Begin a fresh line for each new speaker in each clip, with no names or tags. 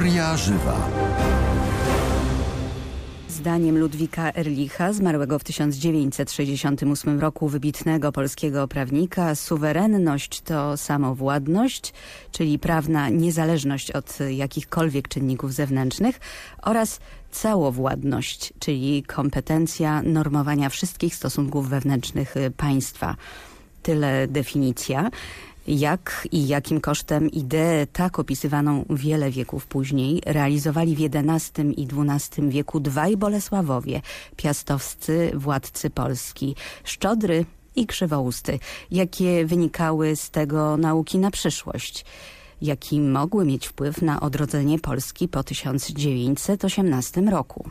Historia żywa.
Zdaniem Ludwika Erlicha, zmarłego w 1968 roku wybitnego polskiego prawnika, suwerenność to samowładność, czyli prawna niezależność od jakichkolwiek czynników zewnętrznych oraz całowładność, czyli kompetencja normowania wszystkich stosunków wewnętrznych państwa. Tyle definicja jak i jakim kosztem ideę tak opisywaną wiele wieków później realizowali w XI i XII wieku dwaj Bolesławowie, piastowscy władcy Polski, Szczodry i Krzywousty, jakie wynikały z tego nauki na przyszłość jaki mogły mieć wpływ na odrodzenie Polski po 1918 roku.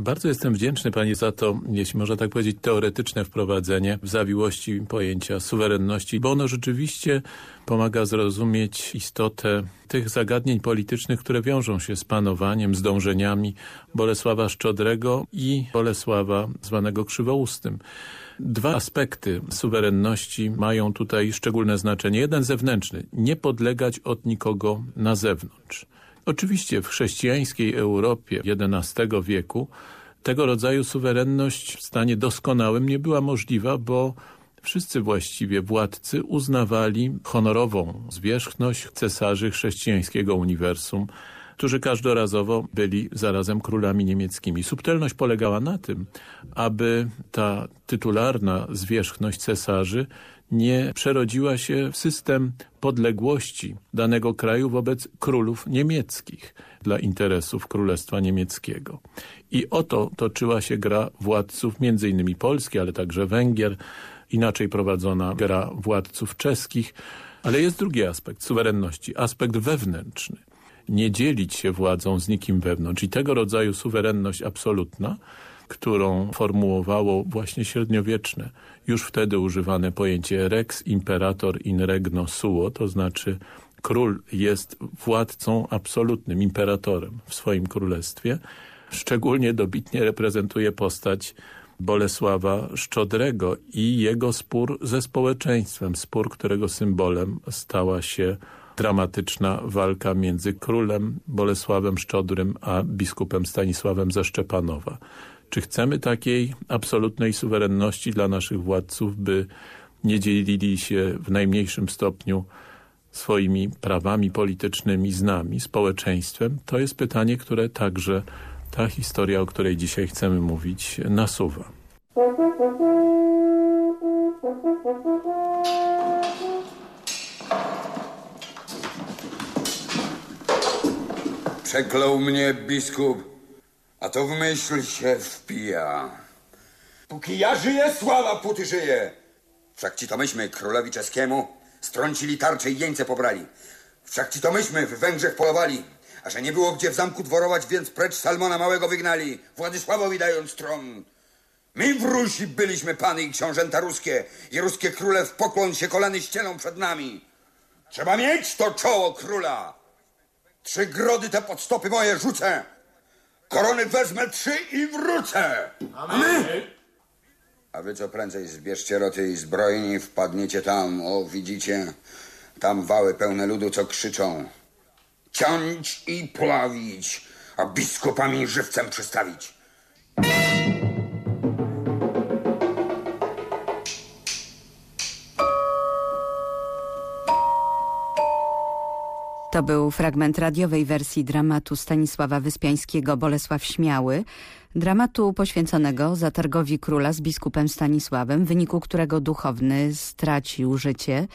Bardzo jestem wdzięczny Pani za to, jeśli można tak powiedzieć, teoretyczne wprowadzenie w zawiłości pojęcia suwerenności, bo ono rzeczywiście pomaga zrozumieć istotę tych zagadnień politycznych, które wiążą się z panowaniem, z dążeniami Bolesława Szczodrego i Bolesława zwanego Krzywoustym. Dwa aspekty suwerenności mają tutaj szczególne znaczenie. Jeden zewnętrzny, nie podlegać od nikogo na zewnątrz. Oczywiście w chrześcijańskiej Europie XI wieku tego rodzaju suwerenność w stanie doskonałym nie była możliwa, bo wszyscy właściwie władcy uznawali honorową zwierzchność cesarzy chrześcijańskiego uniwersum, którzy każdorazowo byli zarazem królami niemieckimi. Subtelność polegała na tym, aby ta tytularna zwierzchność cesarzy nie przerodziła się w system podległości danego kraju wobec królów niemieckich dla interesów Królestwa Niemieckiego. I oto toczyła się gra władców, innymi Polski, ale także Węgier, inaczej prowadzona gra władców czeskich, ale jest drugi aspekt suwerenności, aspekt wewnętrzny. Nie dzielić się władzą z nikim wewnątrz i tego rodzaju suwerenność absolutna którą formułowało właśnie średniowieczne, już wtedy używane pojęcie rex imperator in regno suo, to znaczy król jest władcą absolutnym, imperatorem w swoim królestwie. Szczególnie dobitnie reprezentuje postać Bolesława Szczodrego i jego spór ze społeczeństwem, spór, którego symbolem stała się dramatyczna walka między królem Bolesławem Szczodrym a biskupem Stanisławem ze Szczepanowa. Czy chcemy takiej absolutnej suwerenności dla naszych władców, by nie dzielili się w najmniejszym stopniu swoimi prawami politycznymi z nami, społeczeństwem? To jest pytanie, które także ta historia, o której dzisiaj chcemy mówić, nasuwa.
Przeklął mnie biskup a to w myśl się wpija. Póki ja żyję, sława puty żyje. Wszak ci to myśmy królowi czeskiemu strącili tarcze i jeńce pobrali. Wszak ci to myśmy w Węgrzech polowali. A że nie było gdzie w zamku dworować, więc precz Salmona Małego wygnali, Władysławowi dając tron. My w Rusi byliśmy pany i książęta ruskie i ruskie króle w pokłon się kolany ścielą przed nami. Trzeba mieć to czoło króla. Trzy grody te pod stopy moje rzucę, Korony wezmę trzy i wrócę.
Amen.
A wy co prędzej zbierzcie roty i zbrojni, wpadniecie tam, o widzicie, tam wały pełne ludu, co krzyczą. Ciąć i polawić, a biskupami żywcem przystawić.
To był fragment radiowej wersji dramatu Stanisława Wyspiańskiego Bolesław Śmiały, dramatu poświęconego zatargowi króla z biskupem Stanisławem, w wyniku którego duchowny stracił życie,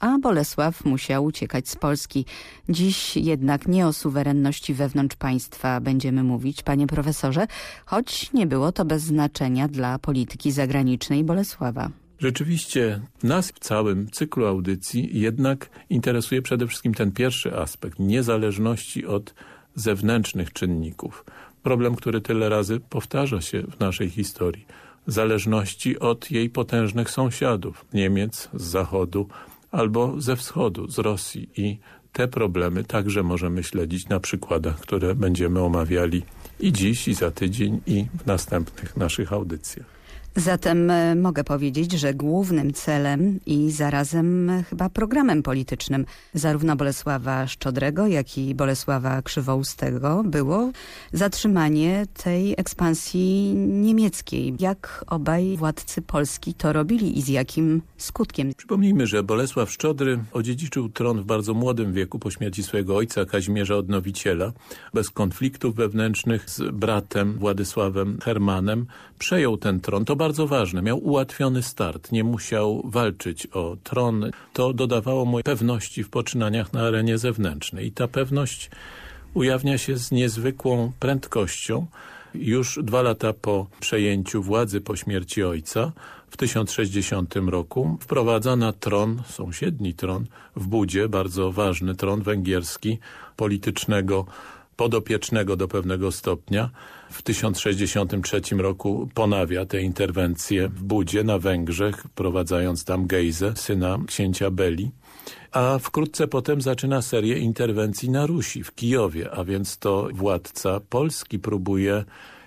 a Bolesław musiał uciekać z Polski. Dziś jednak nie o suwerenności wewnątrz państwa będziemy mówić, panie profesorze, choć nie było to bez znaczenia dla polityki zagranicznej Bolesława.
Rzeczywiście nas w całym cyklu audycji jednak interesuje przede wszystkim ten pierwszy aspekt niezależności od zewnętrznych czynników. Problem, który tyle razy powtarza się w naszej historii. Zależności od jej potężnych sąsiadów, Niemiec z zachodu albo ze wschodu, z Rosji i te problemy także możemy śledzić na przykładach, które będziemy omawiali i dziś, i za tydzień, i w następnych naszych audycjach.
Zatem e, mogę powiedzieć, że głównym celem i zarazem e, chyba programem politycznym zarówno Bolesława Szczodrego, jak i Bolesława Krzywoustego było zatrzymanie tej ekspansji niemieckiej. Jak obaj władcy Polski to robili i z jakim skutkiem?
Przypomnijmy, że Bolesław Szczodry odziedziczył tron w bardzo młodym wieku po śmierci swojego ojca Kazimierza Odnowiciela. Bez konfliktów wewnętrznych z bratem Władysławem Hermanem przejął ten tron. To bardzo ważne. Miał ułatwiony start, nie musiał walczyć o tron. To dodawało mu pewności w poczynaniach na arenie zewnętrznej. I ta pewność ujawnia się z niezwykłą prędkością. Już dwa lata po przejęciu władzy po śmierci ojca w 1060 roku wprowadza na tron, sąsiedni tron w Budzie, bardzo ważny tron węgierski, politycznego podopiecznego do pewnego stopnia. W 1063 roku ponawia te interwencje w Budzie na Węgrzech, prowadzając tam Gejzę, syna księcia Beli. A wkrótce potem zaczyna serię interwencji na Rusi, w Kijowie, a więc to władca Polski próbuje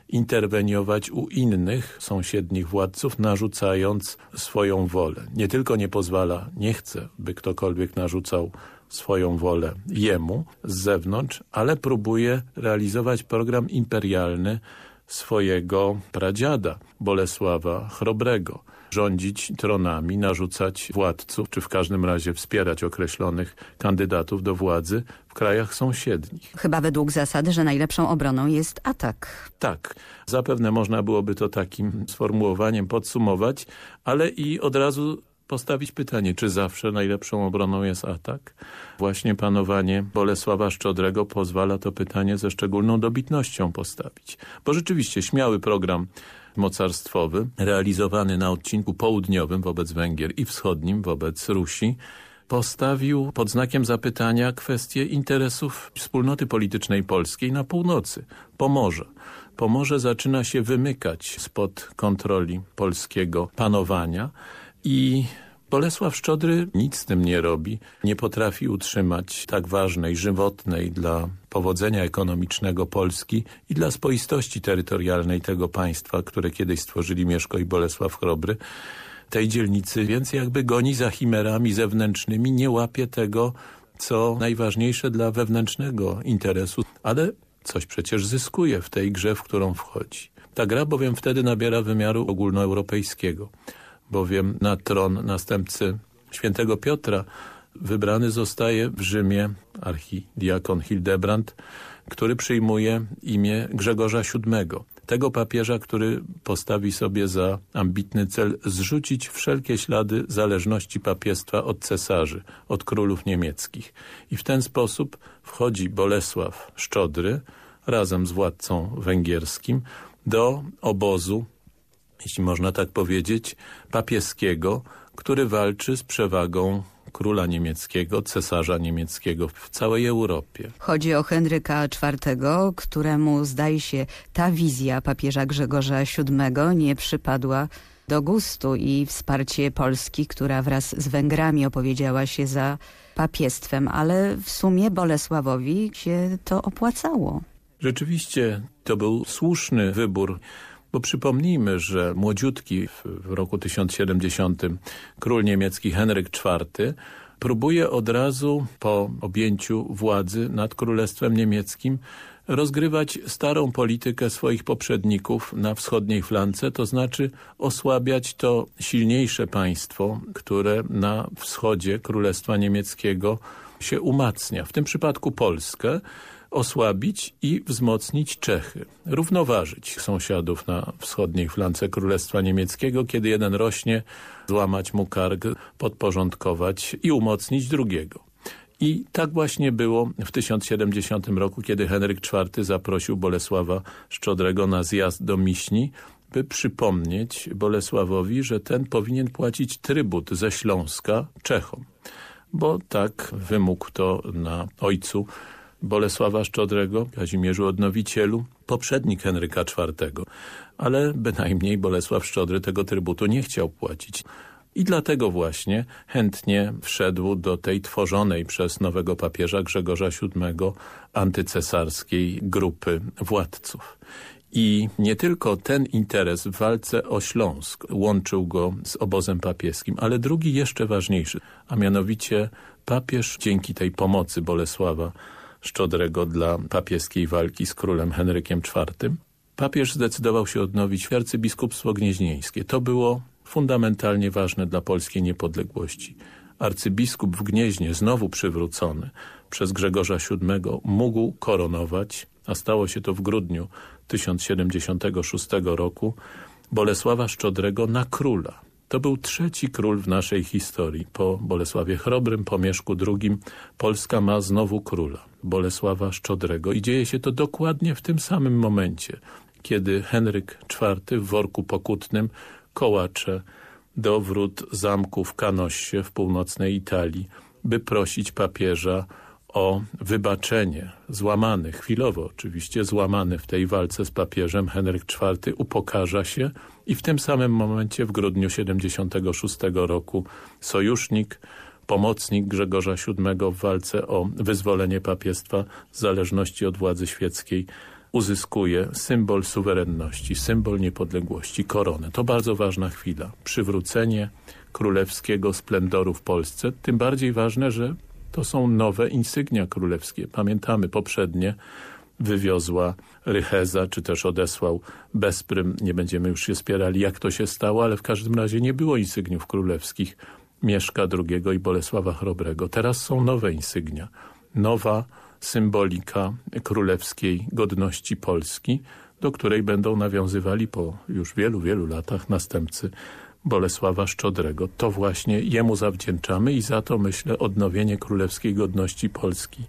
interweniować u innych sąsiednich władców, narzucając swoją wolę. Nie tylko nie pozwala, nie chce, by ktokolwiek narzucał swoją wolę jemu z zewnątrz, ale próbuje realizować program imperialny swojego pradziada Bolesława Chrobrego rządzić tronami, narzucać władców, czy w każdym razie wspierać określonych kandydatów do władzy w krajach sąsiednich.
Chyba według zasady, że najlepszą obroną jest atak.
Tak, zapewne można byłoby to takim sformułowaniem podsumować, ale i od razu postawić pytanie, czy zawsze najlepszą obroną jest atak? Właśnie panowanie Bolesława Szczodrego pozwala to pytanie ze szczególną dobitnością postawić. Bo rzeczywiście śmiały program mocarstwowy, realizowany na odcinku południowym wobec Węgier i wschodnim wobec Rusi, postawił pod znakiem zapytania kwestię interesów wspólnoty politycznej polskiej na północy, Pomorza. Pomorze zaczyna się wymykać spod kontroli polskiego panowania i Bolesław Szczodry nic z tym nie robi, nie potrafi utrzymać tak ważnej, żywotnej dla powodzenia ekonomicznego Polski i dla spoistości terytorialnej tego państwa, które kiedyś stworzyli Mieszko i Bolesław Chrobry, tej dzielnicy, więc jakby goni za chimerami zewnętrznymi, nie łapie tego, co najważniejsze dla wewnętrznego interesu, ale coś przecież zyskuje w tej grze, w którą wchodzi. Ta gra bowiem wtedy nabiera wymiaru ogólnoeuropejskiego bowiem na tron następcy świętego Piotra wybrany zostaje w Rzymie archidiakon Hildebrand, który przyjmuje imię Grzegorza VII, tego papieża, który postawi sobie za ambitny cel zrzucić wszelkie ślady zależności papiestwa od cesarzy, od królów niemieckich. I w ten sposób wchodzi Bolesław Szczodry razem z władcą węgierskim do obozu jeśli można tak powiedzieć, papieskiego, który walczy z przewagą króla niemieckiego, cesarza niemieckiego w całej Europie.
Chodzi o Henryka IV, któremu zdaje się ta wizja papieża Grzegorza VII nie przypadła do gustu i wsparcie Polski, która wraz z Węgrami opowiedziała się za papiestwem, ale w sumie Bolesławowi się to opłacało.
Rzeczywiście to był słuszny wybór bo przypomnijmy, że młodziutki w roku 1070 król niemiecki Henryk IV próbuje od razu po objęciu władzy nad Królestwem Niemieckim rozgrywać starą politykę swoich poprzedników na wschodniej flance, to znaczy osłabiać to silniejsze państwo, które na wschodzie Królestwa Niemieckiego się umacnia. W tym przypadku Polskę, osłabić i wzmocnić Czechy, równoważyć sąsiadów na wschodniej flance Królestwa Niemieckiego, kiedy jeden rośnie, złamać mu kark, podporządkować i umocnić drugiego. I tak właśnie było w 1070 roku, kiedy Henryk IV zaprosił Bolesława Szczodrego na zjazd do Miśni, by przypomnieć Bolesławowi, że ten powinien płacić trybut ze Śląska Czechom, bo tak wymógł to na ojcu Bolesława Szczodrego, Kazimierzu Odnowicielu, poprzednik Henryka IV, ale bynajmniej Bolesław Szczodry tego trybutu nie chciał płacić. I dlatego właśnie chętnie wszedł do tej tworzonej przez nowego papieża Grzegorza VII antycesarskiej grupy władców. I nie tylko ten interes w walce o Śląsk łączył go z obozem papieskim, ale drugi jeszcze ważniejszy, a mianowicie papież dzięki tej pomocy Bolesława Szczodrego dla papieskiej walki z królem Henrykiem IV, papież zdecydował się odnowić arcybiskupstwo gnieźnieńskie. To było fundamentalnie ważne dla polskiej niepodległości. Arcybiskup w Gnieźnie, znowu przywrócony przez Grzegorza VII, mógł koronować, a stało się to w grudniu 1076 roku, Bolesława Szczodrego na króla. To był trzeci król w naszej historii. Po Bolesławie Chrobrym, po Mieszku II Polska ma znowu króla, Bolesława Szczodrego i dzieje się to dokładnie w tym samym momencie, kiedy Henryk IV w worku pokutnym kołacze do wrót zamku w Kanossie w północnej Italii, by prosić papieża o wybaczenie. Złamany, chwilowo oczywiście, złamany w tej walce z papieżem Henryk IV upokarza się i w tym samym momencie w grudniu 76 roku sojusznik, pomocnik Grzegorza VII w walce o wyzwolenie papiestwa z zależności od władzy świeckiej uzyskuje symbol suwerenności, symbol niepodległości, koronę. To bardzo ważna chwila. Przywrócenie królewskiego splendoru w Polsce. Tym bardziej ważne, że to są nowe insygnia królewskie. Pamiętamy poprzednie wywiozła Rycheza, czy też odesłał Bezprym. Nie będziemy już się spierali, jak to się stało, ale w każdym razie nie było insygniów królewskich Mieszka II i Bolesława Chrobrego. Teraz są nowe insygnia. Nowa symbolika królewskiej godności Polski, do której będą nawiązywali po już wielu, wielu latach następcy Bolesława Szczodrego. To właśnie jemu zawdzięczamy i za to myślę odnowienie królewskiej godności Polski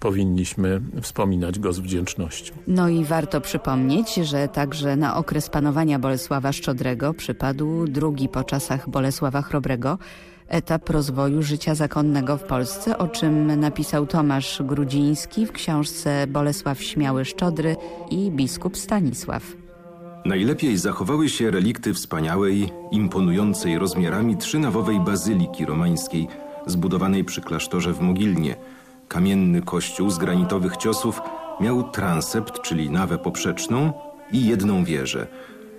powinniśmy wspominać go z wdzięcznością.
No i warto przypomnieć, że także na okres panowania Bolesława Szczodrego przypadł drugi po czasach Bolesława Chrobrego etap rozwoju życia zakonnego w Polsce, o czym napisał Tomasz Grudziński w książce Bolesław Śmiały Szczodry i biskup Stanisław.
Najlepiej zachowały się relikty wspaniałej, imponującej rozmiarami trzynawowej bazyliki romańskiej, zbudowanej przy klasztorze w Mogilnie. Kamienny kościół z granitowych ciosów miał transept, czyli nawę poprzeczną i jedną wieżę.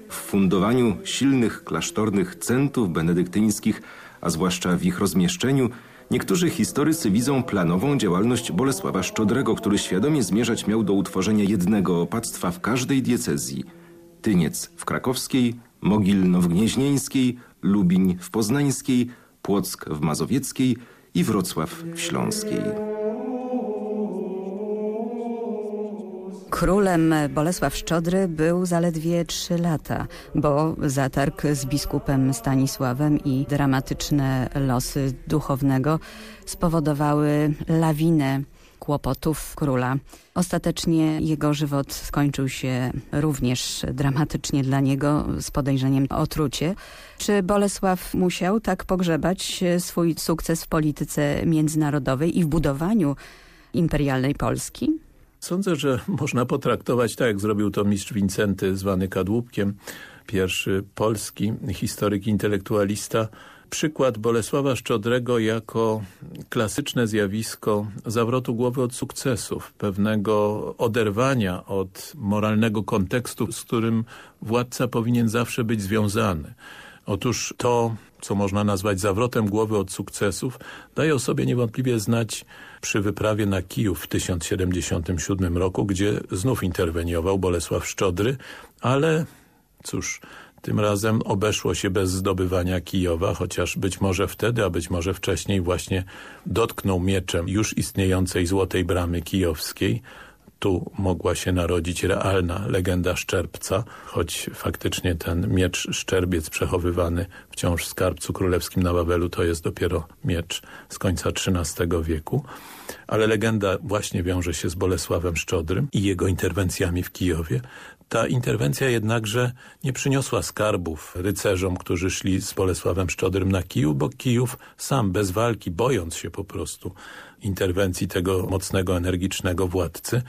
W fundowaniu silnych klasztornych centów benedyktyńskich a zwłaszcza w ich rozmieszczeniu, niektórzy historycy widzą planową działalność Bolesława Szczodrego, który świadomie zmierzać miał do utworzenia jednego opactwa w każdej diecezji. Tyniec w krakowskiej, Mogilno w gnieźnieńskiej, Lubiń w poznańskiej, Płock w mazowieckiej i Wrocław w śląskiej.
Królem Bolesław Szczodry był zaledwie trzy lata, bo zatarg z biskupem Stanisławem i dramatyczne losy duchownego spowodowały lawinę kłopotów króla. Ostatecznie jego żywot skończył się również dramatycznie dla niego z podejrzeniem o trucie. Czy Bolesław musiał tak pogrzebać swój sukces w polityce międzynarodowej i w budowaniu imperialnej Polski?
Sądzę, że można potraktować tak, jak zrobił to mistrz Wincenty, zwany Kadłubkiem, pierwszy polski historyk intelektualista, przykład Bolesława Szczodrego jako klasyczne zjawisko zawrotu głowy od sukcesów, pewnego oderwania od moralnego kontekstu, z którym władca powinien zawsze być związany. Otóż to, co można nazwać zawrotem głowy od sukcesów, daje o sobie niewątpliwie znać przy wyprawie na Kijów w 1077 roku, gdzie znów interweniował Bolesław Szczodry, ale cóż, tym razem obeszło się bez zdobywania Kijowa, chociaż być może wtedy, a być może wcześniej właśnie dotknął mieczem już istniejącej Złotej Bramy Kijowskiej, tu mogła się narodzić realna legenda Szczerbca, choć faktycznie ten miecz Szczerbiec przechowywany wciąż w skarbcu królewskim na Wawelu to jest dopiero miecz z końca XIII wieku. Ale legenda właśnie wiąże się z Bolesławem Szczodrym i jego interwencjami w Kijowie. Ta interwencja jednakże nie przyniosła skarbów rycerzom, którzy szli z Bolesławem Szczodrym na Kijów, bo Kijów sam bez walki, bojąc się po prostu interwencji tego mocnego, energicznego władcy,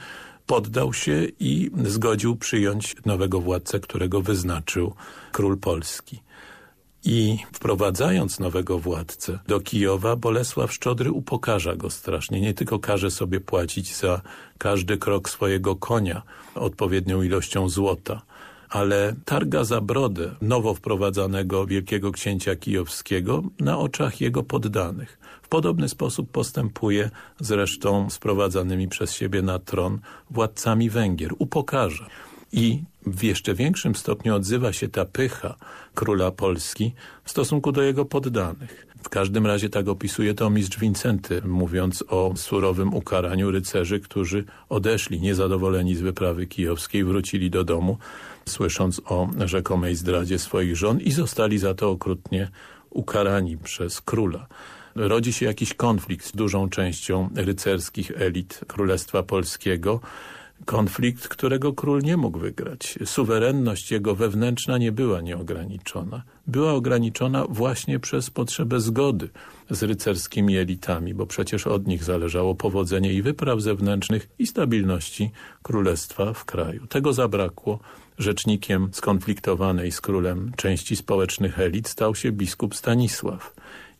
poddał się i zgodził przyjąć nowego władcę, którego wyznaczył król Polski. I wprowadzając nowego władcę do Kijowa, Bolesław Szczodry upokarza go strasznie. Nie tylko każe sobie płacić za każdy krok swojego konia odpowiednią ilością złota, ale targa za brodę nowo wprowadzanego wielkiego księcia kijowskiego na oczach jego poddanych. W podobny sposób postępuje zresztą sprowadzanymi przez siebie na tron władcami Węgier. Upokarza. I w jeszcze większym stopniu odzywa się ta pycha króla Polski w stosunku do jego poddanych. W każdym razie tak opisuje to mistrz Wincenty, mówiąc o surowym ukaraniu rycerzy, którzy odeszli niezadowoleni z wyprawy kijowskiej, wrócili do domu, słysząc o rzekomej zdradzie swoich żon i zostali za to okrutnie ukarani przez króla. Rodzi się jakiś konflikt z dużą częścią rycerskich elit Królestwa Polskiego, konflikt, którego król nie mógł wygrać. Suwerenność jego wewnętrzna nie była nieograniczona. Była ograniczona właśnie przez potrzebę zgody z rycerskimi elitami, bo przecież od nich zależało powodzenie i wypraw zewnętrznych i stabilności królestwa w kraju. Tego zabrakło. Rzecznikiem skonfliktowanej z królem części społecznych elit stał się biskup Stanisław.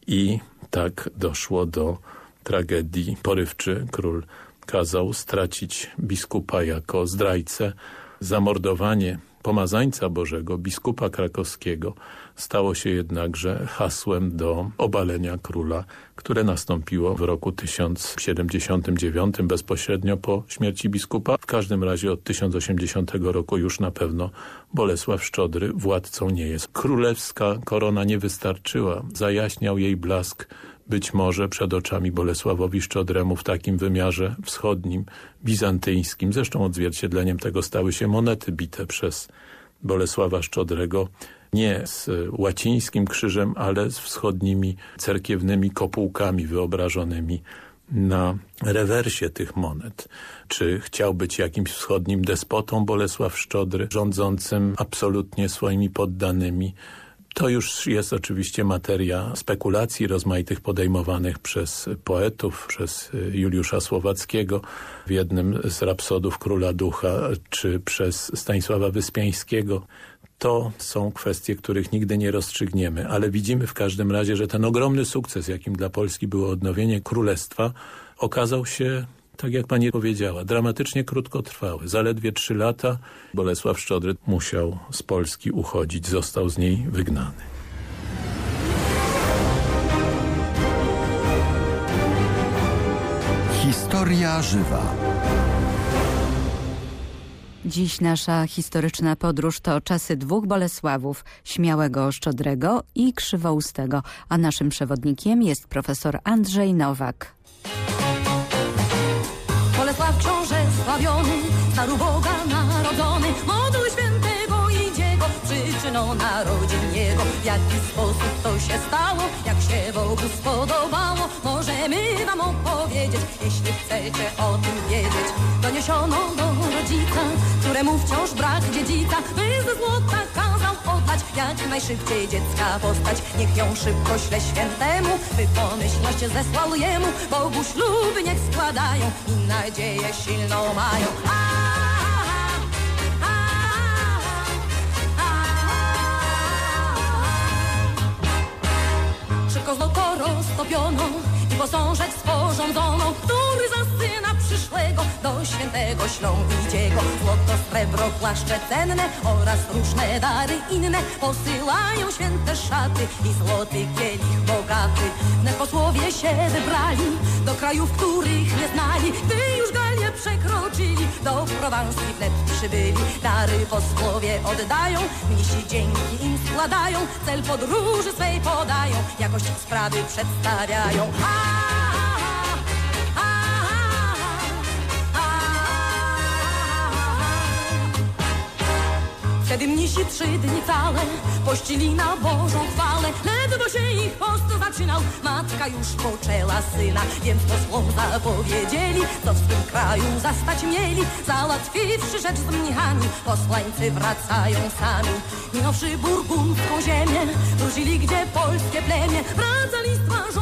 I tak doszło do tragedii. Porywczy król kazał stracić biskupa jako zdrajcę. Zamordowanie pomazańca Bożego, biskupa krakowskiego, stało się jednakże hasłem do obalenia króla, które nastąpiło w roku 1079, bezpośrednio po śmierci biskupa. W każdym razie od 1080 roku już na pewno Bolesław Szczodry władcą nie jest. Królewska korona nie wystarczyła, zajaśniał jej blask być może przed oczami Bolesławowi Szczodremu w takim wymiarze wschodnim, bizantyjskim. Zresztą odzwierciedleniem tego stały się monety bite przez Bolesława Szczodrego nie z łacińskim krzyżem, ale z wschodnimi cerkiewnymi kopułkami wyobrażonymi na rewersie tych monet. Czy chciał być jakimś wschodnim despotą Bolesław Szczodry, rządzącym absolutnie swoimi poddanymi, to już jest oczywiście materia spekulacji rozmaitych podejmowanych przez poetów, przez Juliusza Słowackiego w jednym z rapsodów Króla Ducha, czy przez Stanisława Wyspiańskiego. To są kwestie, których nigdy nie rozstrzygniemy, ale widzimy w każdym razie, że ten ogromny sukces, jakim dla Polski było odnowienie królestwa, okazał się tak jak pani powiedziała, dramatycznie krótkotrwały. Zaledwie trzy lata Bolesław Szczodry musiał z Polski uchodzić, został z niej wygnany.
Historia żywa. Dziś nasza historyczna podróż to czasy dwóch Bolesławów, Śmiałego Szczodrego i Krzywoustego, a naszym przewodnikiem jest profesor Andrzej Nowak.
Sławiony, staru Boga narodzony, moduł świętego idziego, przyczyną narodzin jego. W jaki sposób to się stało, jak się Bogu spodobało, możemy wam opowiedzieć, jeśli chcecie o tym wiedzieć. Doniesiono do rodzica, któremu wciąż brak dziedzica, by ze złota kazał oddać, jak najszybciej dziecka postać. Niech ją szybko śle świętemu, by pomyślność zesłał jemu, Bogu śluby niech składają i nadzieję silną mają. Roztopioną i posążek sporządzoną, który za syna przyszłego do świętego ślą idziego. Złoto, srebro, płaszcze cenne oraz różne dary inne posyłają święte szaty i złoty kielich bogaty. Wnet posłowie się wybrali do krajów, których nie znali, gdy już Galię przekroczyli, do Prowansji wnet przybyli. Dary posłowie oddają, misi dzięki im składają, cel podróży swej podają, jakość sprawy przedstawiają. Wtedy mnisi trzy dni całe pościli na Bożą chwałę. Ledwo się ich post zaczynał, matka już poczęła syna. Więc posłom zapowiedzieli, co w swym kraju zastać mieli. Załatwiwszy rzecz z mnichami, posłańcy wracają sami. Minąwszy burgundzką ziemię, wrócili gdzie polskie plemię. Wracali z twarzą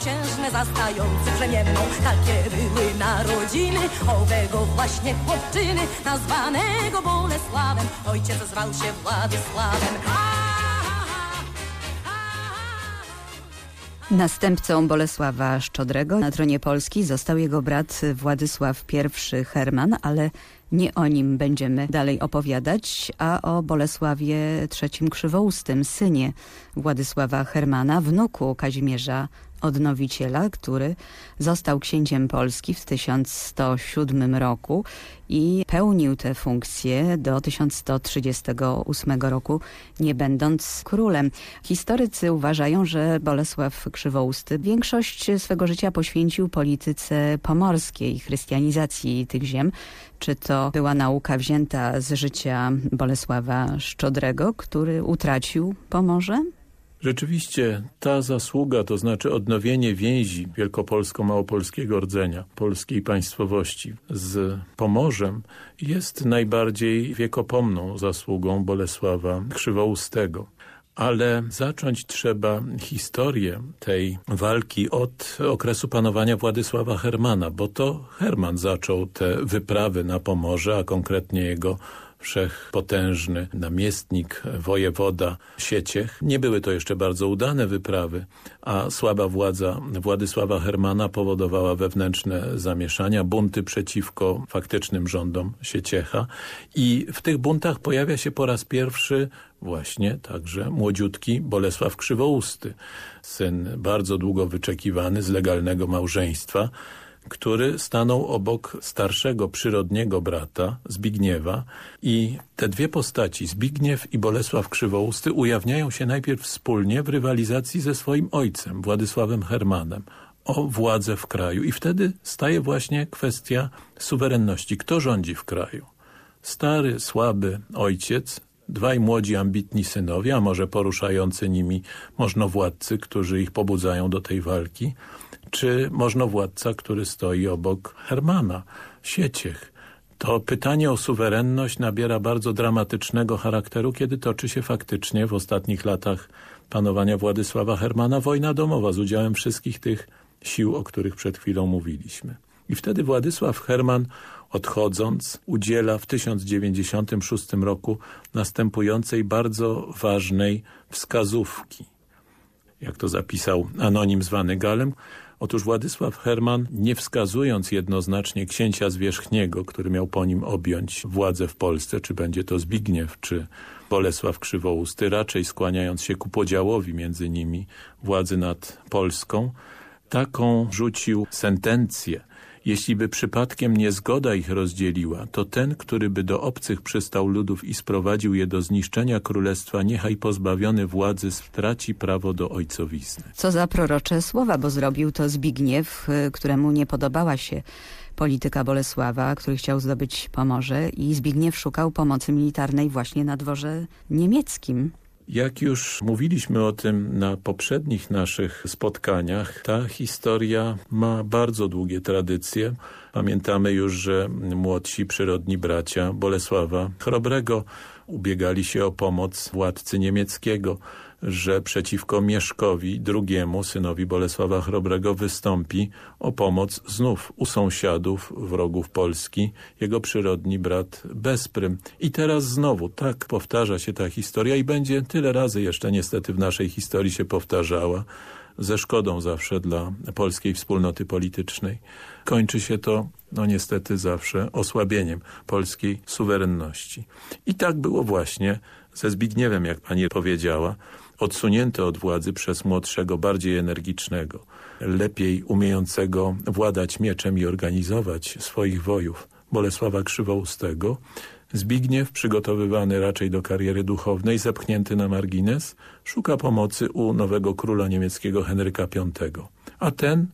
księżne zastający brzemienną. Takie były narodziny owego właśnie chłopczyny, nazwanego Bolesławem. Ojciec zwał się Władysławem.
Następcą Bolesława Szczodrego na tronie Polski został jego brat Władysław I Herman, ale nie o nim będziemy dalej opowiadać, a o Bolesławie III Krzywoustym, synie Władysława Hermana, wnuku Kazimierza Odnowiciela, który został księciem Polski w 1107 roku i pełnił tę funkcję do 1138 roku, nie będąc królem. Historycy uważają, że Bolesław Krzywousty większość swego życia poświęcił polityce pomorskiej, chrystianizacji tych ziem. Czy to była nauka wzięta z życia Bolesława Szczodrego, który utracił Pomorze?
Rzeczywiście ta zasługa, to znaczy odnowienie więzi wielkopolsko-małopolskiego rdzenia, polskiej państwowości z Pomorzem jest najbardziej wiekopomną zasługą Bolesława Krzywoustego. Ale zacząć trzeba historię tej walki od okresu panowania Władysława Hermana, bo to Herman zaczął te wyprawy na Pomorze, a konkretnie jego wszechpotężny namiestnik, wojewoda Sieciech. Nie były to jeszcze bardzo udane wyprawy, a słaba władza Władysława Hermana powodowała wewnętrzne zamieszania, bunty przeciwko faktycznym rządom Sieciecha i w tych buntach pojawia się po raz pierwszy właśnie także młodziutki Bolesław Krzywousty, syn bardzo długo wyczekiwany z legalnego małżeństwa, który stanął obok starszego przyrodniego brata Zbigniewa i te dwie postaci, Zbigniew i Bolesław Krzywousty ujawniają się najpierw wspólnie w rywalizacji ze swoim ojcem, Władysławem Hermanem o władzę w kraju i wtedy staje właśnie kwestia suwerenności. Kto rządzi w kraju? Stary, słaby ojciec, dwaj młodzi, ambitni synowie, a może poruszający nimi możnowładcy, którzy ich pobudzają do tej walki – czy możnowładca, który stoi obok Hermana, Sieciech. To pytanie o suwerenność nabiera bardzo dramatycznego charakteru, kiedy toczy się faktycznie w ostatnich latach panowania Władysława Hermana wojna domowa z udziałem wszystkich tych sił, o których przed chwilą mówiliśmy. I wtedy Władysław Herman odchodząc udziela w 1096 roku następującej bardzo ważnej wskazówki. Jak to zapisał anonim zwany Galem, Otóż Władysław Herman, nie wskazując jednoznacznie księcia zwierzchniego, który miał po nim objąć władzę w Polsce, czy będzie to Zbigniew, czy Bolesław Krzywousty, raczej skłaniając się ku podziałowi między nimi władzy nad Polską, taką rzucił sentencję, jeśli by przypadkiem niezgoda ich rozdzieliła, to ten, który by do obcych przystał ludów i sprowadził je do zniszczenia królestwa, niechaj pozbawiony władzy straci prawo do ojcowizny.
Co za prorocze słowa, bo zrobił to Zbigniew, y, któremu nie podobała się polityka Bolesława, który chciał zdobyć Pomorze i Zbigniew szukał pomocy militarnej właśnie na dworze niemieckim.
Jak już mówiliśmy o tym na poprzednich naszych spotkaniach, ta historia ma bardzo długie tradycje. Pamiętamy już, że młodsi przyrodni bracia Bolesława Chrobrego ubiegali się o pomoc władcy niemieckiego że przeciwko Mieszkowi II, synowi Bolesława Chrobrego, wystąpi o pomoc znów u sąsiadów, wrogów Polski, jego przyrodni brat Bezprym. I teraz znowu tak powtarza się ta historia i będzie tyle razy jeszcze niestety w naszej historii się powtarzała, ze szkodą zawsze dla polskiej wspólnoty politycznej. Kończy się to, no niestety zawsze, osłabieniem polskiej suwerenności. I tak było właśnie ze Zbigniewem, jak pani powiedziała, odsunięty od władzy przez młodszego, bardziej energicznego, lepiej umiejącego władać mieczem i organizować swoich wojów Bolesława Krzywoustego, Zbigniew, przygotowywany raczej do kariery duchownej, zepchnięty na margines, szuka pomocy u nowego króla niemieckiego Henryka V. A ten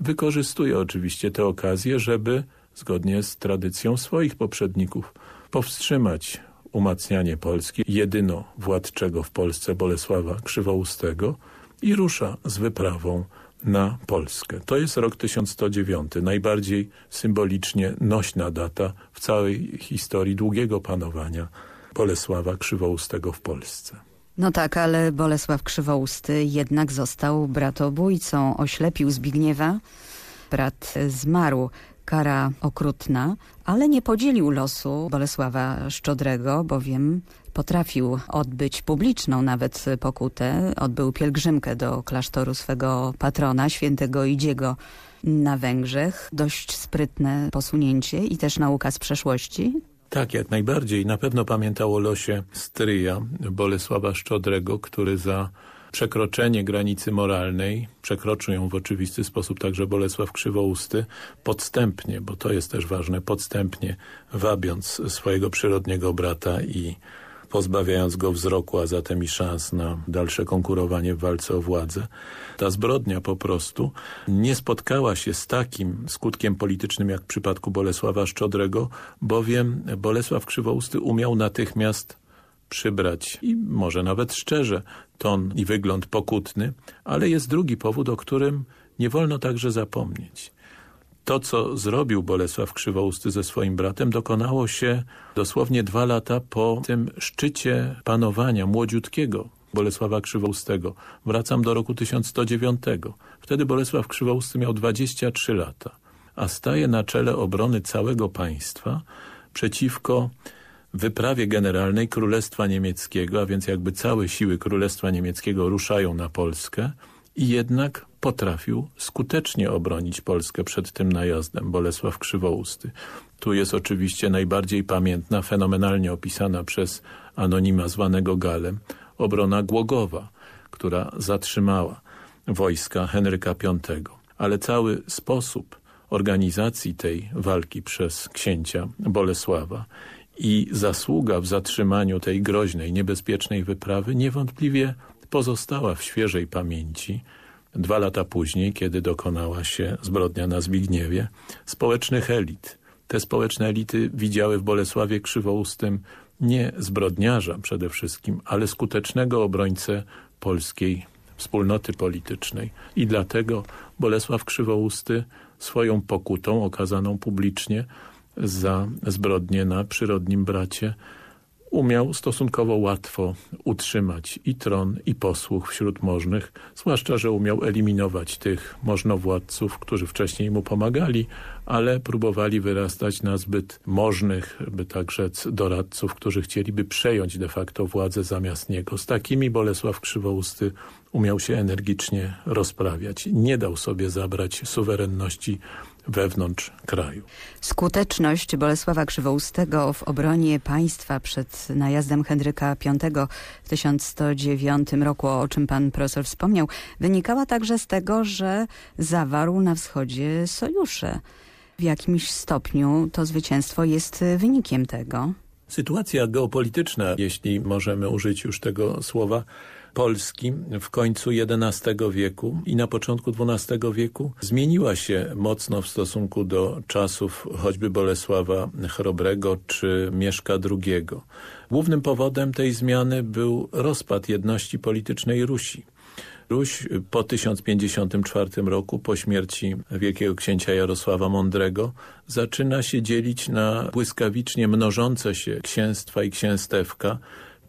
wykorzystuje oczywiście tę okazję, żeby, zgodnie z tradycją swoich poprzedników, powstrzymać umacnianie Polski, jedyno władczego w Polsce Bolesława Krzywoustego i rusza z wyprawą na Polskę. To jest rok 1109, najbardziej symbolicznie nośna data w całej historii długiego panowania Bolesława Krzywoustego w Polsce.
No tak, ale Bolesław Krzywousty jednak został bratobójcą, oślepił Zbigniewa. Brat zmarł kara okrutna, ale nie podzielił losu Bolesława Szczodrego, bowiem potrafił odbyć publiczną nawet pokutę. Odbył pielgrzymkę do klasztoru swego patrona, świętego Idziego na Węgrzech. Dość sprytne posunięcie i też nauka z przeszłości.
Tak, jak najbardziej. Na pewno pamiętał o losie stryja Bolesława Szczodrego, który za przekroczenie granicy moralnej, przekroczył ją w oczywisty sposób także Bolesław Krzywousty, podstępnie, bo to jest też ważne, podstępnie wabiąc swojego przyrodniego brata i pozbawiając go wzroku, a zatem i szans na dalsze konkurowanie w walce o władzę. Ta zbrodnia po prostu nie spotkała się z takim skutkiem politycznym jak w przypadku Bolesława Szczodrego, bowiem Bolesław Krzywousty umiał natychmiast przybrać i może nawet szczerze ton i wygląd pokutny, ale jest drugi powód, o którym nie wolno także zapomnieć. To, co zrobił Bolesław Krzywousty ze swoim bratem, dokonało się dosłownie dwa lata po tym szczycie panowania młodziutkiego Bolesława Krzywoustego. Wracam do roku 1109. Wtedy Bolesław Krzywousty miał 23 lata, a staje na czele obrony całego państwa przeciwko wyprawie generalnej Królestwa Niemieckiego, a więc jakby całe siły Królestwa Niemieckiego ruszają na Polskę i jednak potrafił skutecznie obronić Polskę przed tym najazdem Bolesław Krzywousty. Tu jest oczywiście najbardziej pamiętna, fenomenalnie opisana przez anonima zwanego Galem, obrona Głogowa, która zatrzymała wojska Henryka V. Ale cały sposób organizacji tej walki przez księcia Bolesława i zasługa w zatrzymaniu tej groźnej, niebezpiecznej wyprawy niewątpliwie pozostała w świeżej pamięci dwa lata później, kiedy dokonała się zbrodnia na Zbigniewie, społecznych elit. Te społeczne elity widziały w Bolesławie Krzywoustym nie zbrodniarza przede wszystkim, ale skutecznego obrońcę polskiej wspólnoty politycznej. I dlatego Bolesław Krzywousty swoją pokutą okazaną publicznie za zbrodnie na przyrodnim bracie umiał stosunkowo łatwo utrzymać i tron, i posłuch wśród możnych, zwłaszcza, że umiał eliminować tych możnowładców, którzy wcześniej mu pomagali, ale próbowali wyrastać na zbyt możnych, by tak rzec, doradców, którzy chcieliby przejąć de facto władzę zamiast niego. Z takimi Bolesław Krzywousty umiał się energicznie rozprawiać. Nie dał sobie zabrać suwerenności wewnątrz kraju.
Skuteczność Bolesława Krzywoustego w obronie państwa przed najazdem Henryka V w 1109 roku, o czym pan profesor wspomniał, wynikała także z tego, że zawarł na wschodzie sojusze. W jakimś stopniu to zwycięstwo jest wynikiem tego.
Sytuacja geopolityczna, jeśli możemy użyć już tego słowa, Polski w końcu XI wieku i na początku XII wieku zmieniła się mocno w stosunku do czasów choćby Bolesława Chrobrego czy Mieszka II. Głównym powodem tej zmiany był rozpad jedności politycznej Rusi. Ruś po 1054 roku, po śmierci wielkiego księcia Jarosława Mądrego, zaczyna się dzielić na błyskawicznie mnożące się księstwa i księstewka,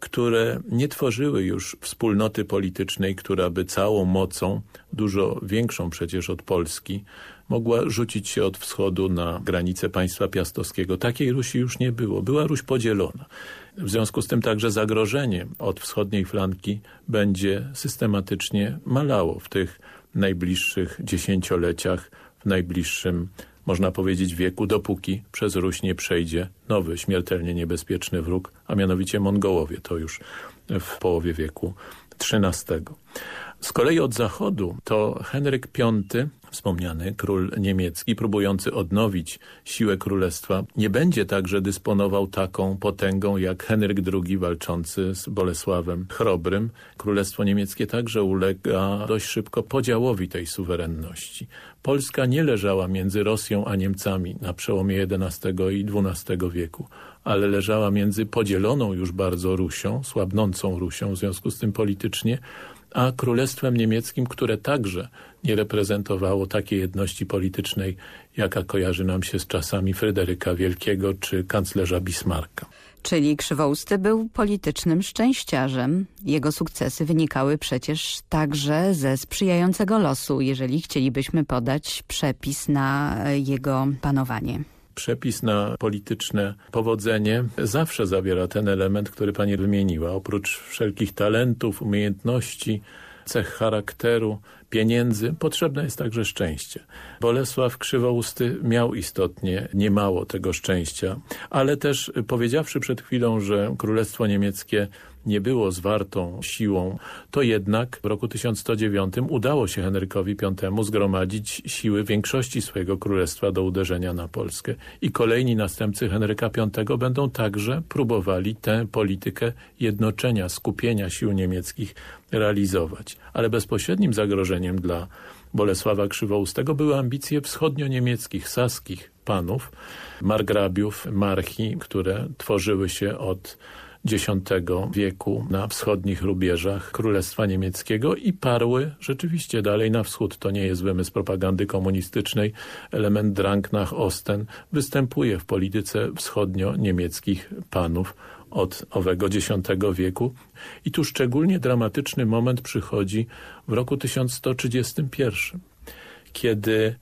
które nie tworzyły już wspólnoty politycznej, która by całą mocą, dużo większą przecież od Polski, mogła rzucić się od wschodu na granicę państwa piastowskiego. Takiej Rusi już nie było. Była Ruś podzielona. W związku z tym także zagrożenie od wschodniej flanki będzie systematycznie malało w tych najbliższych dziesięcioleciach, w najbliższym można powiedzieć wieku, dopóki przez Ruś nie przejdzie nowy, śmiertelnie niebezpieczny wróg, a mianowicie Mongołowie, to już w połowie wieku XIII. Z kolei od zachodu to Henryk V, wspomniany król niemiecki, próbujący odnowić siłę królestwa, nie będzie także dysponował taką potęgą jak Henryk II walczący z Bolesławem Chrobrym. Królestwo niemieckie także ulega dość szybko podziałowi tej suwerenności. Polska nie leżała między Rosją a Niemcami na przełomie XI i XII wieku, ale leżała między podzieloną już bardzo Rusią, słabnącą Rusią, w związku z tym politycznie, a Królestwem Niemieckim, które także nie reprezentowało takiej jedności politycznej, jaka kojarzy nam się z czasami Fryderyka Wielkiego czy kanclerza Bismarcka.
Czyli Krzywousty był politycznym szczęściarzem. Jego sukcesy wynikały przecież także ze sprzyjającego losu, jeżeli chcielibyśmy podać przepis na jego panowanie
przepis na polityczne powodzenie zawsze zawiera ten element, który pani wymieniła. Oprócz wszelkich talentów, umiejętności, cech charakteru, pieniędzy, potrzebne jest także szczęście. Bolesław Krzywousty miał istotnie niemało tego szczęścia, ale też powiedziawszy przed chwilą, że Królestwo Niemieckie nie było zwartą siłą, to jednak w roku 1109 udało się Henrykowi V zgromadzić siły większości swojego królestwa do uderzenia na Polskę. I kolejni następcy Henryka V będą także próbowali tę politykę jednoczenia, skupienia sił niemieckich realizować. Ale bezpośrednim zagrożeniem dla Bolesława Krzywoustego były ambicje wschodnio-niemieckich, saskich panów, margrabiów, marchi, które tworzyły się od X wieku na wschodnich rubieżach Królestwa Niemieckiego i parły rzeczywiście dalej na wschód. To nie jest wymysł propagandy komunistycznej. Element Drang nach Osten występuje w polityce wschodnio-niemieckich panów od owego X wieku. I tu szczególnie dramatyczny moment przychodzi w roku 1131, kiedy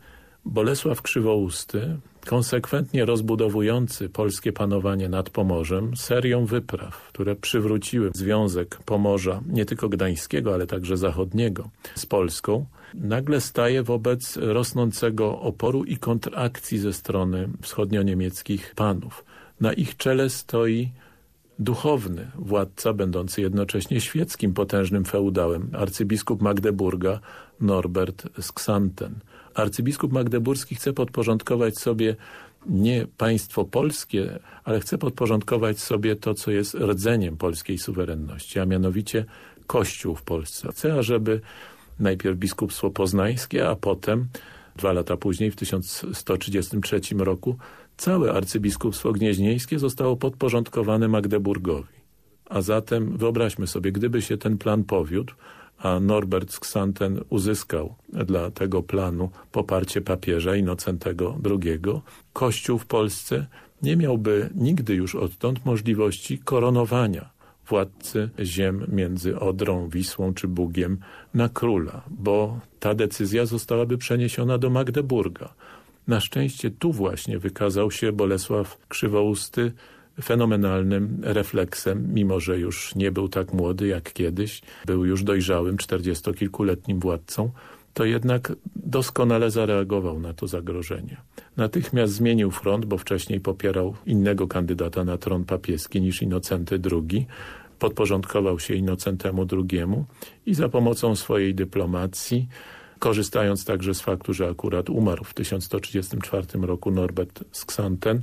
Bolesław Krzywousty, konsekwentnie rozbudowujący polskie panowanie nad Pomorzem, serią wypraw, które przywróciły związek Pomorza, nie tylko gdańskiego, ale także zachodniego z Polską, nagle staje wobec rosnącego oporu i kontrakcji ze strony wschodnio-niemieckich panów. Na ich czele stoi duchowny władca, będący jednocześnie świeckim potężnym feudałem, arcybiskup Magdeburga Norbert Sksanten. Arcybiskup Magdeburski chce podporządkować sobie nie państwo polskie, ale chce podporządkować sobie to, co jest rdzeniem polskiej suwerenności, a mianowicie Kościół w Polsce. Chce, ażeby najpierw biskupstwo poznańskie, a potem, dwa lata później, w 1133 roku, całe arcybiskupstwo gnieźnieńskie zostało podporządkowane Magdeburgowi. A zatem wyobraźmy sobie, gdyby się ten plan powiódł, a Norbert Sksanten uzyskał dla tego planu poparcie papieża Inocentego II, Kościół w Polsce nie miałby nigdy już odtąd możliwości koronowania władcy ziem między Odrą, Wisłą czy Bugiem na króla, bo ta decyzja zostałaby przeniesiona do Magdeburga. Na szczęście tu właśnie wykazał się Bolesław Krzywousty fenomenalnym refleksem, mimo że już nie był tak młody jak kiedyś, był już dojrzałym, czterdziestokilkuletnim władcą, to jednak doskonale zareagował na to zagrożenie. Natychmiast zmienił front, bo wcześniej popierał innego kandydata na tron papieski niż Inocenty II, podporządkował się Inocentemu II i za pomocą swojej dyplomacji korzystając także z faktu, że akurat umarł w 1134 roku Norbert Sksanten,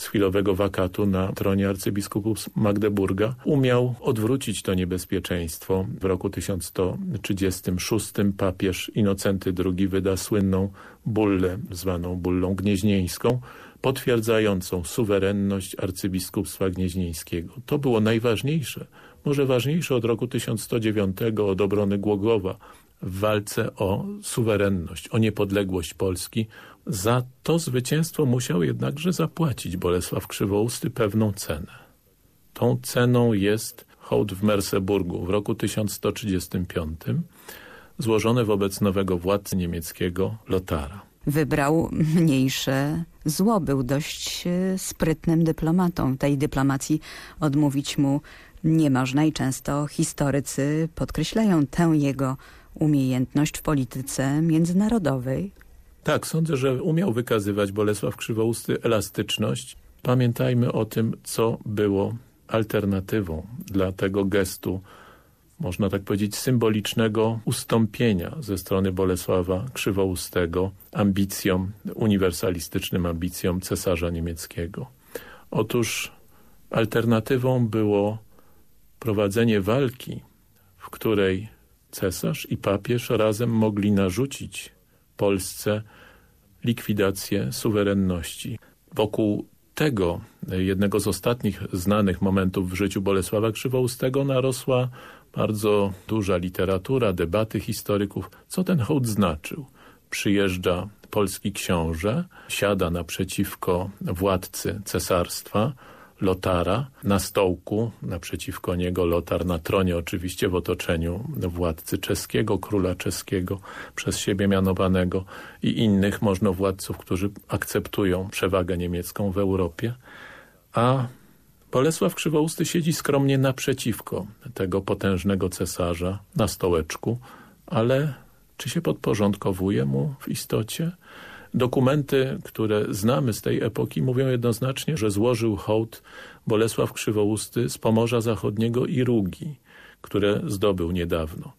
z chwilowego wakatu na tronie arcybiskupów Magdeburga, umiał odwrócić to niebezpieczeństwo. W roku 1136 papież Inocenty II wyda słynną bullę, zwaną bullą gnieźnieńską, potwierdzającą suwerenność arcybiskupstwa gnieźnieńskiego. To było najważniejsze, może ważniejsze od roku 1109, od obrony Głogowa, w walce o suwerenność, o niepodległość Polski. Za to zwycięstwo musiał jednakże zapłacić Bolesław Krzywousty pewną cenę. Tą ceną jest hołd w Merseburgu w roku 1135 złożony wobec nowego władcy niemieckiego Lotara.
Wybrał mniejsze zło, był dość e, sprytnym dyplomatą. Tej dyplomacji odmówić mu nie można i często historycy podkreślają tę jego umiejętność w polityce międzynarodowej.
Tak, sądzę, że umiał wykazywać Bolesław Krzywousty elastyczność. Pamiętajmy o tym, co było alternatywą dla tego gestu, można tak powiedzieć, symbolicznego ustąpienia ze strony Bolesława Krzywoustego ambicjom, uniwersalistycznym ambicjom cesarza niemieckiego. Otóż alternatywą było prowadzenie walki, w której cesarz i papież razem mogli narzucić Polsce likwidację suwerenności. Wokół tego, jednego z ostatnich znanych momentów w życiu Bolesława Krzywoustego narosła bardzo duża literatura, debaty historyków, co ten hołd znaczył. Przyjeżdża polski książę, siada naprzeciwko władcy cesarstwa, Lotara na stołku, naprzeciwko niego Lotar na tronie oczywiście w otoczeniu władcy czeskiego, króla czeskiego, przez siebie mianowanego i innych możnowładców, którzy akceptują przewagę niemiecką w Europie, a Bolesław Krzywousty siedzi skromnie naprzeciwko tego potężnego cesarza na stołeczku, ale czy się podporządkowuje mu w istocie? Dokumenty, które znamy z tej epoki mówią jednoznacznie, że złożył hołd Bolesław Krzywousty z Pomorza Zachodniego i Rugi, które zdobył niedawno,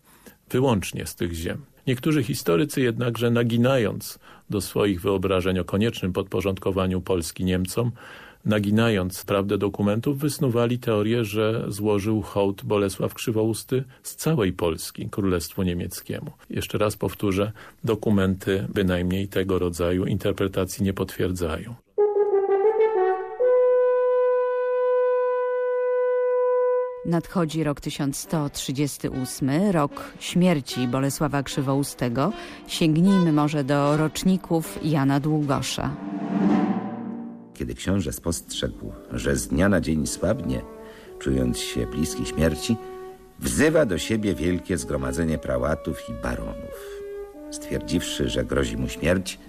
wyłącznie z tych ziem. Niektórzy historycy jednakże naginając do swoich wyobrażeń o koniecznym podporządkowaniu Polski Niemcom, naginając prawdę dokumentów, wysnuwali teorię, że złożył hołd Bolesław Krzywousty z całej Polski Królestwu Niemieckiemu. Jeszcze raz powtórzę, dokumenty bynajmniej tego rodzaju interpretacji nie potwierdzają.
Nadchodzi rok 1138, rok śmierci Bolesława Krzywoustego. Sięgnijmy może do roczników Jana Długosza.
Kiedy książę spostrzegł, że z dnia na dzień słabnie, czując się bliski śmierci, wzywa do siebie wielkie zgromadzenie prałatów i baronów. Stwierdziwszy, że grozi mu śmierć,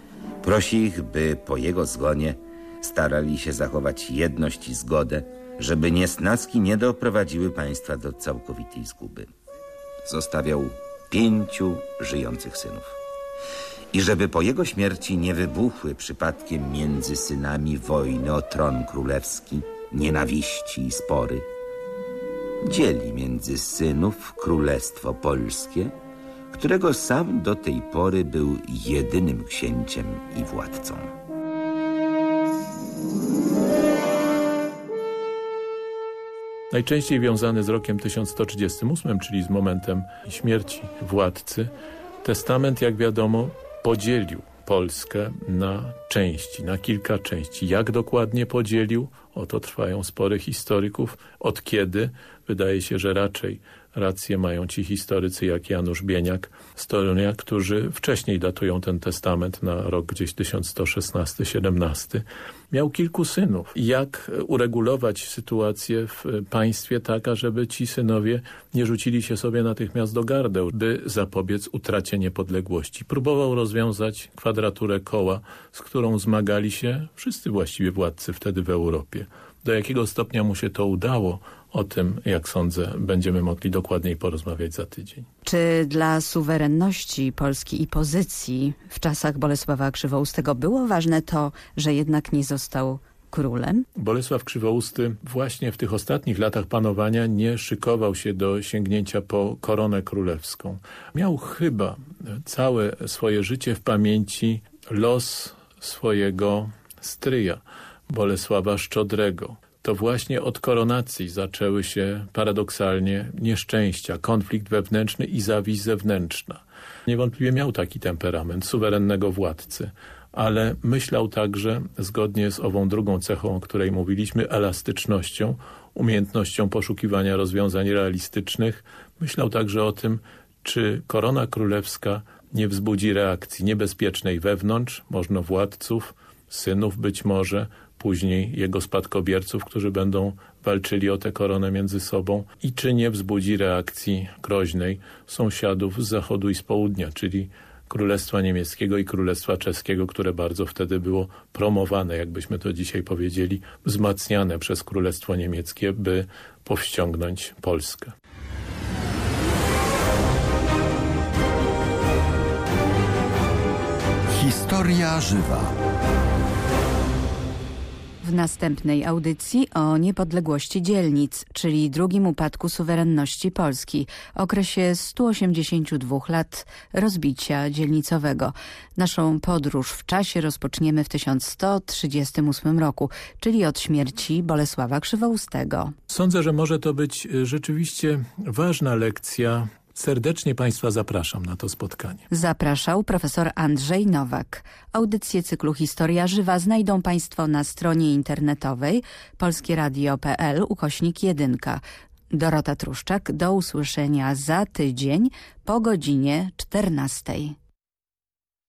prosi ich, by po jego zgonie starali się zachować jedność i zgodę, żeby niesnaski nie doprowadziły państwa do całkowitej zguby. Zostawiał pięciu żyjących synów i żeby po jego śmierci nie wybuchły przypadkiem między synami wojny o tron królewski, nienawiści i spory, dzieli między synów królestwo polskie, którego sam do tej pory był jedynym księciem i władcą.
Najczęściej wiązany z rokiem 1138, czyli z momentem śmierci władcy, testament, jak wiadomo, podzielił Polskę na części, na kilka części. Jak dokładnie podzielił? Oto trwają spory historyków. Od kiedy? Wydaje się, że raczej rację mają ci historycy jak Janusz Bieniak, Storonia, którzy wcześniej datują ten testament na rok gdzieś 1116-17. Miał kilku synów. Jak uregulować sytuację w państwie tak, żeby ci synowie nie rzucili się sobie natychmiast do gardeł, by zapobiec utracie niepodległości. Próbował rozwiązać kwadraturę koła, z którą zmagali się wszyscy właściwie władcy wtedy w Europie. Do jakiego stopnia mu się to udało, o tym, jak sądzę, będziemy mogli dokładniej porozmawiać za tydzień.
Czy dla suwerenności Polski i pozycji w czasach Bolesława Krzywoustego było ważne to, że jednak nie został królem?
Bolesław Krzywousty właśnie w tych ostatnich latach panowania nie szykował się do sięgnięcia po koronę królewską. Miał chyba całe swoje życie w pamięci los swojego stryja, Bolesława Szczodrego to właśnie od koronacji zaczęły się paradoksalnie nieszczęścia, konflikt wewnętrzny i zawiść zewnętrzna. Niewątpliwie miał taki temperament suwerennego władcy, ale myślał także, zgodnie z ową drugą cechą, o której mówiliśmy, elastycznością, umiejętnością poszukiwania rozwiązań realistycznych, myślał także o tym, czy korona królewska nie wzbudzi reakcji niebezpiecznej wewnątrz, można władców, synów być może, później jego spadkobierców, którzy będą walczyli o tę koronę między sobą i czy nie wzbudzi reakcji groźnej sąsiadów z zachodu i z południa, czyli Królestwa Niemieckiego i Królestwa Czeskiego, które bardzo wtedy było promowane, jakbyśmy to dzisiaj powiedzieli, wzmacniane przez Królestwo Niemieckie, by powściągnąć Polskę.
Historia żywa. W następnej audycji o niepodległości dzielnic, czyli drugim upadku suwerenności Polski, okresie 182 lat rozbicia dzielnicowego. Naszą podróż w czasie rozpoczniemy w 1138 roku, czyli od śmierci Bolesława Krzywoustego.
Sądzę, że może to być y, rzeczywiście ważna lekcja Serdecznie Państwa zapraszam na to spotkanie.
Zapraszał profesor Andrzej Nowak. Audycję cyklu Historia Żywa znajdą Państwo na stronie internetowej polskieradio.pl ukośnik 1. Dorota Truszczak, do usłyszenia za tydzień po godzinie 14.